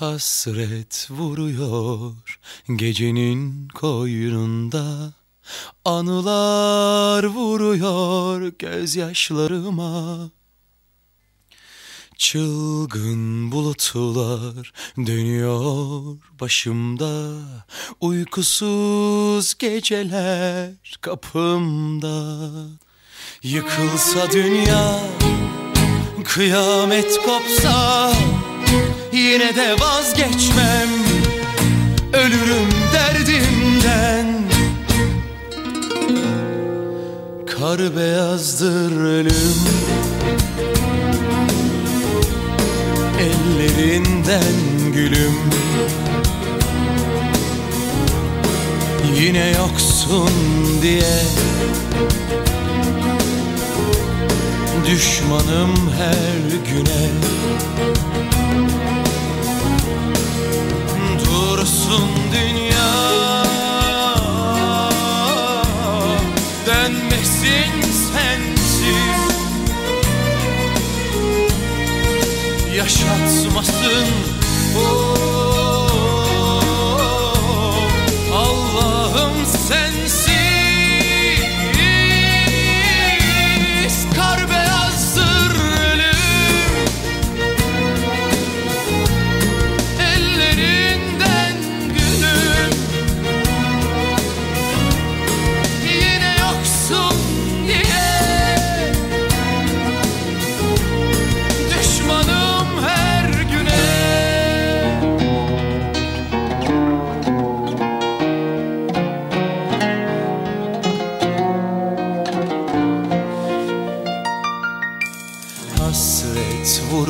Hasret vuruyor gecenin koynunda. Anılar vuruyor gözyaşlarıma. Çılgın bulutlar dönüyor başımda. Uykusuz geceler kapımda. Yıkılsa dünya kıyamet kopsa Yine de vazgeçmem. Ölürüm derdimden. Kar beyazdır ölüm. Ellerinden gülüm. Yine yoksun diye. Düşmanım her güne Dönmesin sensiz. Yaşatmasın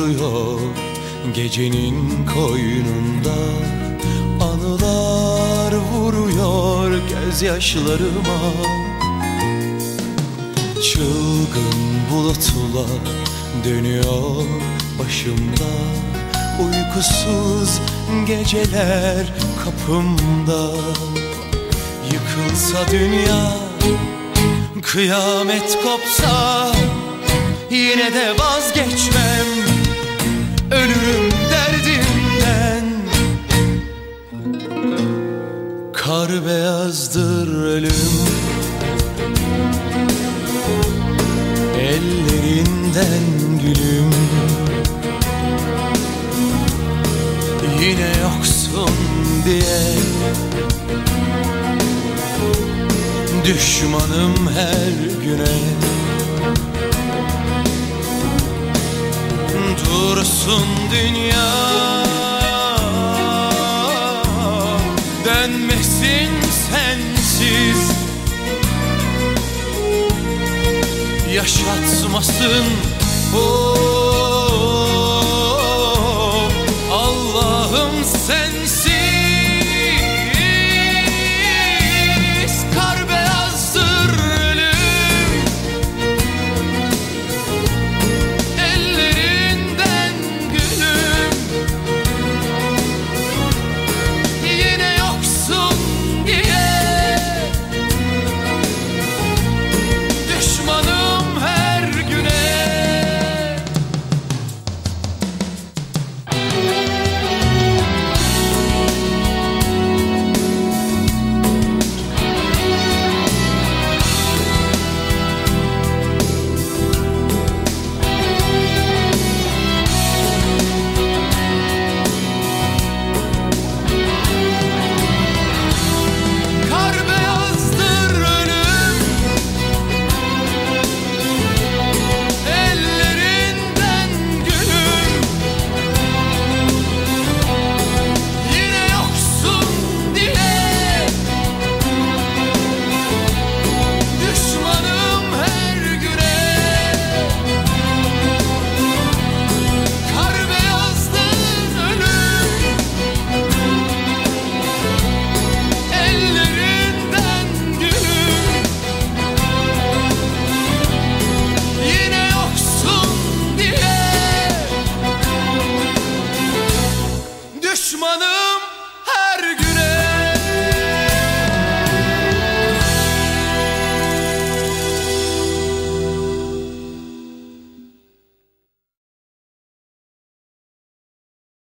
Vuruyor gecenin koynunda Anılar vuruyor gözyaşlarıma. Çılgın bulutlar dönüyor başımda. Uykusuz geceler kapımda. Yıkılsa dünya Kıyamet kopsa Yine de vazgeçmem Kar beyazdır ölüm. Ellerinden gülüm. Yine yoksun diye. Düşmanım her güne. Dursun dünya Dönmesin sensiz. Yaşatmasın oh,